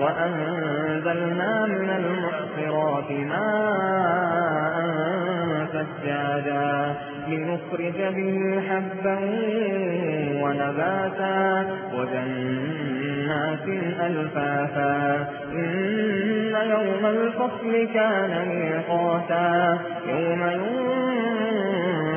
وأنزلنا من المعصرات ماء سجادا لنخرج به حبا ونباتا وجنات ألفافا إن يوم الفصل كان ميقاتا يوم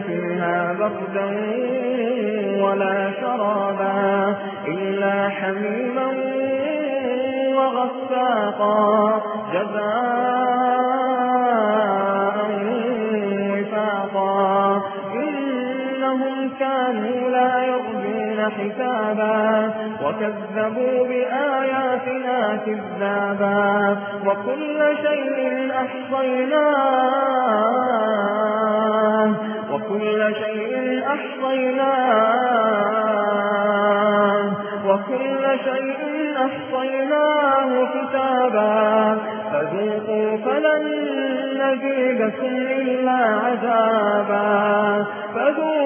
فيها بردا ولا شرابا إلا حميما وغساقا. جزاء حسابا وكذبوا بآياتنا كذابا وكل شيء أحصيناه وكل شيء أحصيناه وكل شيء أحصيناه كتابا فذوقوا فلن نزيدكم إلا عذابا فذوقوا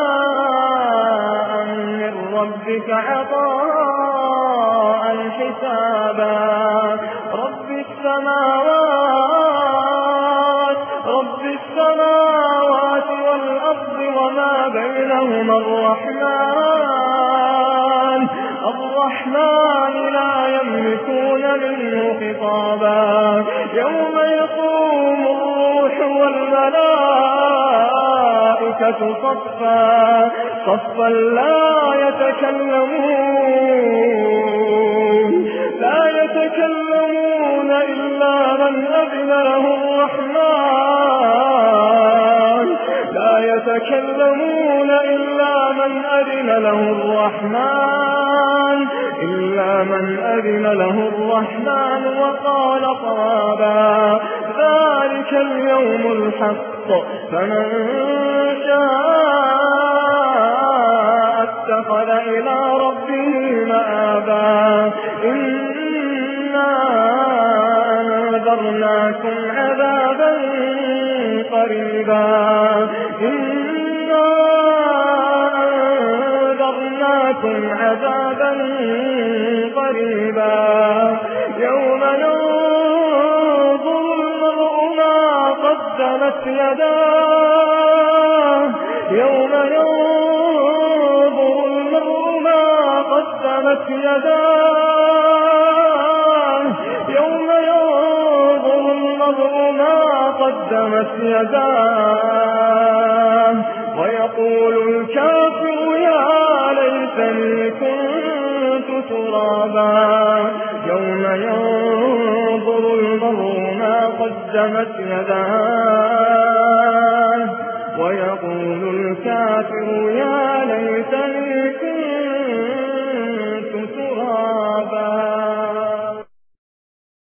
ربك عطاء حسابا رب السماوات رب السماوات والأرض وما بينهما الرحمن. الرحمن لا يملكون منه خطابا. يوم يقوم الروح والملائكة صفا صفا لا يتكلمون. لا يتكلمون إلا من أذن له الرحمن. لا يتكلمون إلا من أذن له الرحمن. إلا من أذن له الرحمن وقال صوابا ذلك اليوم الحق. فمن شاء اتخذ إلى ربه مآبا. إنا أنذرناكم عذابا قريبا. إنا أنذرناكم عذابا قريبا. يوم ينظر المرء ما قدمت يداه. يوم ينظر المرء ما قدمت يداه. يوم ينظر المرء ما قدمت يداه. ويقول الكافر يا ليتني كنت ترابا؟ يوم ينظر المرء ما قدمت يداه ويقول الكافر يا